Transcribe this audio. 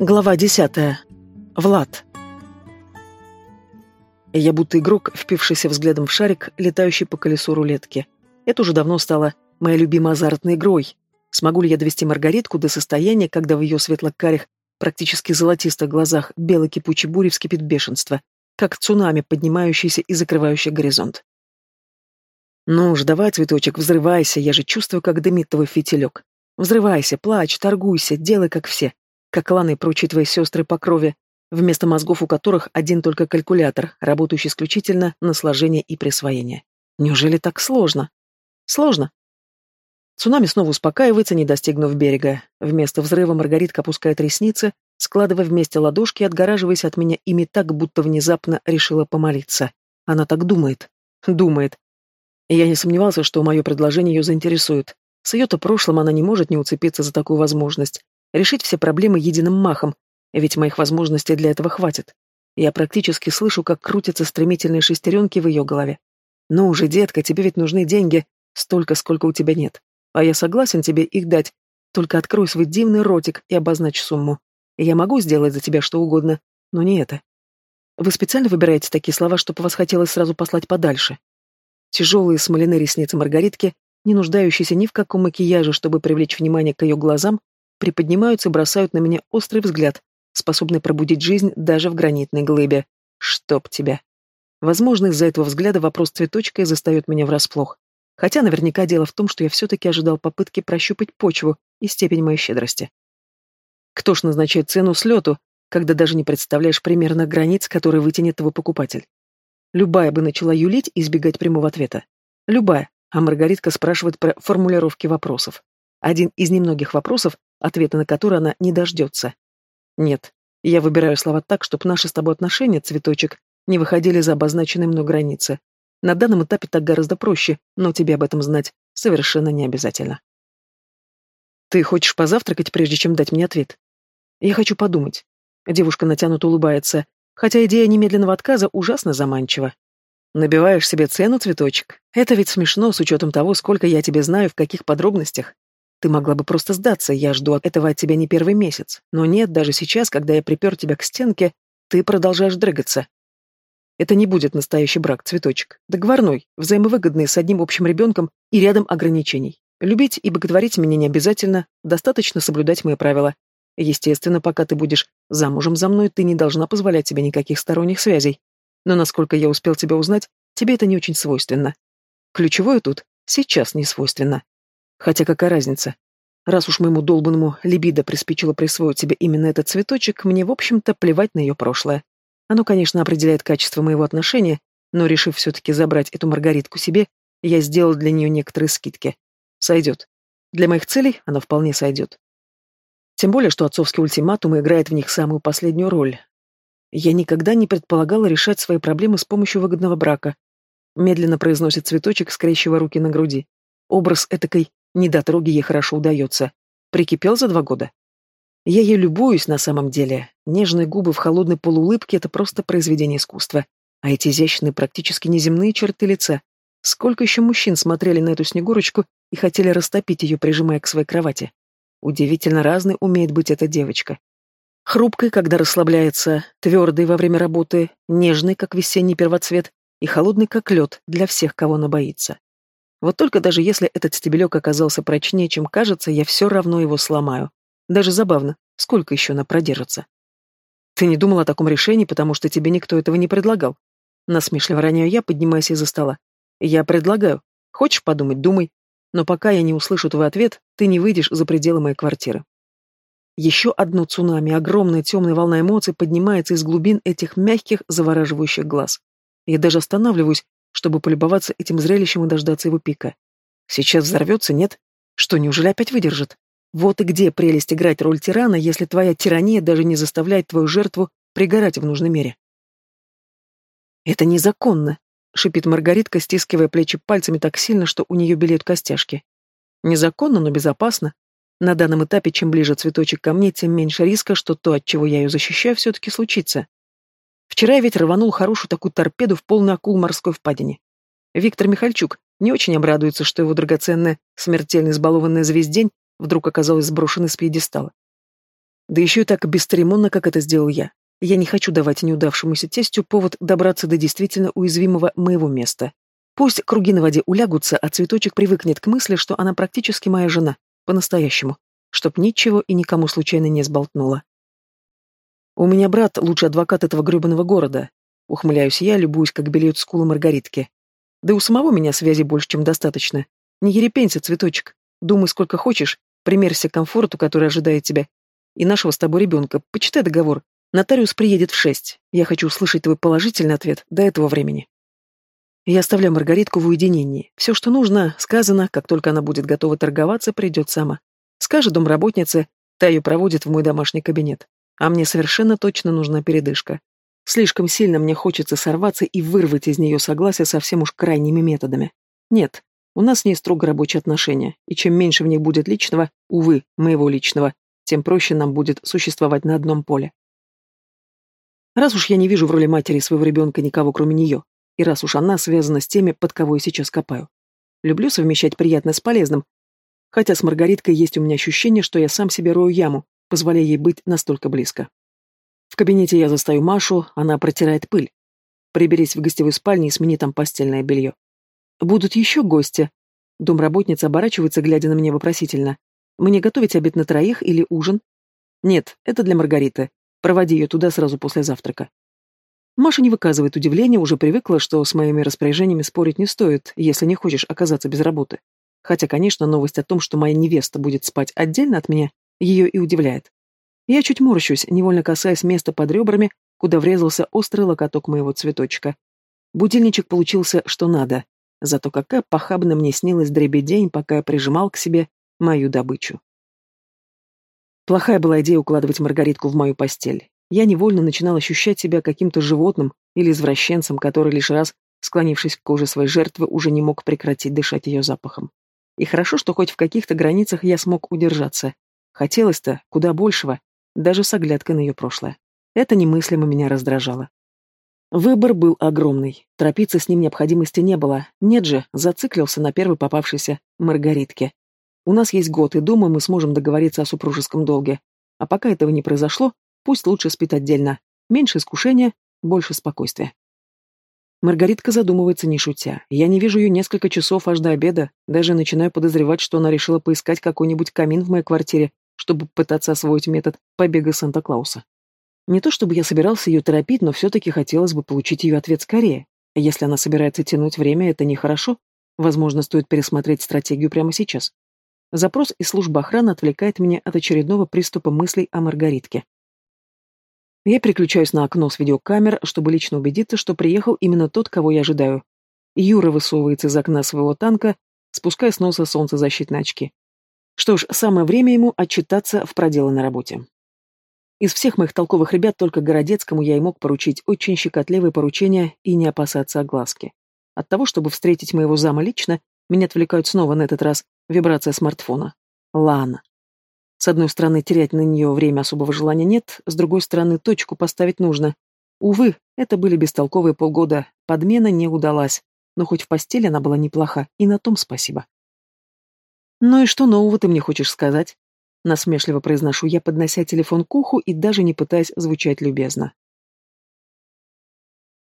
Глава десятая. Влад. Я будто игрок, впившийся взглядом в шарик, летающий по колесу рулетки. Это уже давно стало моей любимой азартной игрой. Смогу ли я довести Маргаритку до состояния, когда в ее светло-карих, практически золотистых глазах белой кипучей бури вскипит бешенство, как цунами, поднимающийся и закрывающий горизонт? Ну уж, давай, цветочек, взрывайся, я же чувствую, как дымит твой фитилек. Взрывайся, плачь, торгуйся, делай как все, как и прочие твои сестры по крови, вместо мозгов у которых один только калькулятор, работающий исключительно на сложение и присвоение. Неужели так сложно? Сложно. Цунами снова успокаивается, не достигнув берега. Вместо взрыва Маргаритка опускает ресницы, складывая вместе ладошки, отгораживаясь от меня ими так, будто внезапно решила помолиться. Она так думает. Думает. И я не сомневался, что мое предложение ее заинтересует. С ее-то прошлым она не может не уцепиться за такую возможность. Решить все проблемы единым махом, ведь моих возможностей для этого хватит. Я практически слышу, как крутятся стремительные шестеренки в ее голове. «Ну уже, детка, тебе ведь нужны деньги, столько, сколько у тебя нет. А я согласен тебе их дать, только открой свой дивный ротик и обозначь сумму. Я могу сделать за тебя что угодно, но не это. Вы специально выбираете такие слова, чтобы вас хотелось сразу послать подальше?» Тяжелые смоляные ресницы Маргаритки не нуждающиеся ни в каком макияже, чтобы привлечь внимание к ее глазам, приподнимаются и бросают на меня острый взгляд, способный пробудить жизнь даже в гранитной глыбе. Чтоб тебя. Возможно, из-за этого взгляда вопрос цветочка и застает меня врасплох. Хотя наверняка дело в том, что я все-таки ожидал попытки прощупать почву и степень моей щедрости. Кто ж назначает цену слету, когда даже не представляешь примерно границ, которые вытянет твой покупатель? Любая бы начала юлить и избегать прямого ответа. Любая, а Маргаритка спрашивает про формулировки вопросов. Один из немногих вопросов, ответа на который она не дождется. Нет, я выбираю слова так, чтобы наши с тобой отношения, цветочек, не выходили за обозначенные мной границы. На данном этапе так гораздо проще, но тебе об этом знать совершенно не обязательно. Ты хочешь позавтракать, прежде чем дать мне ответ? Я хочу подумать. Девушка натянуто улыбается, хотя идея немедленного отказа ужасно заманчива. Набиваешь себе цену, цветочек? Это ведь смешно, с учетом того, сколько я тебе знаю, в каких подробностях. Ты могла бы просто сдаться, я жду от этого от тебя не первый месяц. Но нет, даже сейчас, когда я припер тебя к стенке, ты продолжаешь дрыгаться. Это не будет настоящий брак, цветочек. Договорной, взаимовыгодный, с одним общим ребенком и рядом ограничений. Любить и боготворить меня не обязательно, достаточно соблюдать мои правила. Естественно, пока ты будешь замужем за мной, ты не должна позволять себе никаких сторонних связей. Но насколько я успел тебя узнать, тебе это не очень свойственно. Ключевое тут сейчас не свойственно. Хотя какая разница? Раз уж моему долбанному либидо приспичило присвоить себе именно этот цветочек, мне, в общем-то, плевать на ее прошлое. Оно, конечно, определяет качество моего отношения, но, решив все-таки забрать эту Маргаритку себе, я сделал для нее некоторые скидки. Сойдет. Для моих целей она вполне сойдет. Тем более, что отцовский ультиматум играет в них самую последнюю роль. Я никогда не предполагала решать свои проблемы с помощью выгодного брака. Медленно произносит цветочек, скрещивая руки на груди. Образ этакой недотроги ей хорошо удается. Прикипел за два года. Я ей любуюсь на самом деле. Нежные губы в холодной полуулыбке — это просто произведение искусства. А эти изящные, практически неземные черты лица. Сколько еще мужчин смотрели на эту снегурочку и хотели растопить ее, прижимая к своей кровати. Удивительно разной умеет быть эта девочка. Хрупкой, когда расслабляется, твердой во время работы, нежной, как весенний первоцвет, и холодный, как лед, для всех, кого она боится. Вот только даже если этот стебелек оказался прочнее, чем кажется, я все равно его сломаю. Даже забавно, сколько еще она продержится. Ты не думал о таком решении, потому что тебе никто этого не предлагал. Насмешливо роняю я, поднимаясь из-за стола. Я предлагаю. Хочешь подумать, думай. Но пока я не услышу твой ответ, ты не выйдешь за пределы моей квартиры. Еще одно цунами, огромная темная волна эмоций поднимается из глубин этих мягких, завораживающих глаз. Я даже останавливаюсь, чтобы полюбоваться этим зрелищем и дождаться его пика. Сейчас взорвется, нет? Что, неужели опять выдержит? Вот и где прелесть играть роль тирана, если твоя тирания даже не заставляет твою жертву пригорать в нужной мере. «Это незаконно», — шипит Маргаритка, стискивая плечи пальцами так сильно, что у нее белеют костяшки. «Незаконно, но безопасно. На данном этапе, чем ближе цветочек ко мне, тем меньше риска, что то, от чего я ее защищаю, все-таки случится. Вчера я ведь рванул хорошую такую торпеду в полный акул морской впадине. Виктор Михальчук не очень обрадуется, что его драгоценная, смертельно избалованная звездень вдруг оказалась сброшенной с пьедестала. Да еще и так бесцеремонно, как это сделал я. Я не хочу давать неудавшемуся тестю повод добраться до действительно уязвимого моего места. Пусть круги на воде улягутся, а цветочек привыкнет к мысли, что она практически моя жена, по-настоящему, чтоб ничего и никому случайно не сболтнула. У меня брат лучший адвокат этого гребаного города. Ухмыляюсь я, любуюсь, как белеют скулы Маргаритки. Да у самого меня связи больше, чем достаточно. Не ерепенься, цветочек. Думай сколько хочешь, примерься к комфорту, который ожидает тебя. И нашего с тобой ребенка. Почитай договор. Нотариус приедет в шесть. Я хочу услышать твой положительный ответ до этого времени. Я оставляю Маргаритку в уединении. Все, что нужно, сказано, как только она будет готова торговаться, придет сама. Скажет домработнице, та ее проводит в мой домашний кабинет. А мне совершенно точно нужна передышка. Слишком сильно мне хочется сорваться и вырвать из нее согласие совсем уж крайними методами. Нет, у нас с ней строго рабочие отношения, и чем меньше в них будет личного, увы, моего личного, тем проще нам будет существовать на одном поле. Раз уж я не вижу в роли матери своего ребенка никого, кроме нее, и раз уж она связана с теми, под кого я сейчас копаю. Люблю совмещать приятное с полезным, хотя с Маргариткой есть у меня ощущение, что я сам себе рою яму, позволяя ей быть настолько близко. В кабинете я застаю Машу, она протирает пыль. Приберись в гостевой спальне и смени там постельное белье. Будут еще гости. Домработница оборачивается, глядя на меня вопросительно. Мне готовить обед на троих или ужин? Нет, это для Маргариты. Проводи ее туда сразу после завтрака. Маша не выказывает удивления, уже привыкла, что с моими распоряжениями спорить не стоит, если не хочешь оказаться без работы. Хотя, конечно, новость о том, что моя невеста будет спать отдельно от меня, ее и удивляет. Я чуть морщусь, невольно касаясь места под ребрами, куда врезался острый локоток моего цветочка. Будильничек получился что надо, зато какая похабно мне снилась дребедень, пока я прижимал к себе мою добычу. Плохая была идея укладывать Маргаритку в мою постель. Я невольно начинал ощущать себя каким-то животным или извращенцем, который лишь раз, склонившись к коже своей жертвы, уже не мог прекратить дышать ее запахом. И хорошо, что хоть в каких-то границах я смог удержаться. Хотелось-то куда большего, даже с оглядкой на ее прошлое. Это немыслимо меня раздражало. Выбор был огромный. Торопиться с ним необходимости не было. Нет же, зациклился на первой попавшейся Маргаритке. У нас есть год, и думаю, мы сможем договориться о супружеском долге. А пока этого не произошло, пусть лучше спит отдельно. Меньше искушения, больше спокойствия. Маргаритка задумывается, не шутя. Я не вижу ее несколько часов аж до обеда, даже начинаю подозревать, что она решила поискать какой-нибудь камин в моей квартире, чтобы пытаться освоить метод побега Санта-Клауса. Не то чтобы я собирался ее торопить, но все-таки хотелось бы получить ее ответ скорее. Если она собирается тянуть время, это нехорошо. Возможно, стоит пересмотреть стратегию прямо сейчас. Запрос из службы охраны отвлекает меня от очередного приступа мыслей о Маргаритке. Я переключаюсь на окно с видеокамер, чтобы лично убедиться, что приехал именно тот, кого я ожидаю. Юра высовывается из окна своего танка, спуская с носа солнцезащитные очки. Что ж, самое время ему отчитаться в проделанной работе. Из всех моих толковых ребят только Городецкому я и мог поручить очень щекотливые поручения и не опасаться огласки. От того, чтобы встретить моего зама лично, меня отвлекают снова на этот раз вибрация смартфона. Лана. С одной стороны, терять на нее время особого желания нет, с другой стороны, точку поставить нужно. Увы, это были бестолковые полгода, подмена не удалась, но хоть в постели она была неплоха, и на том спасибо. «Ну и что нового ты мне хочешь сказать?» Насмешливо произношу я, поднося телефон к уху и даже не пытаясь звучать любезно.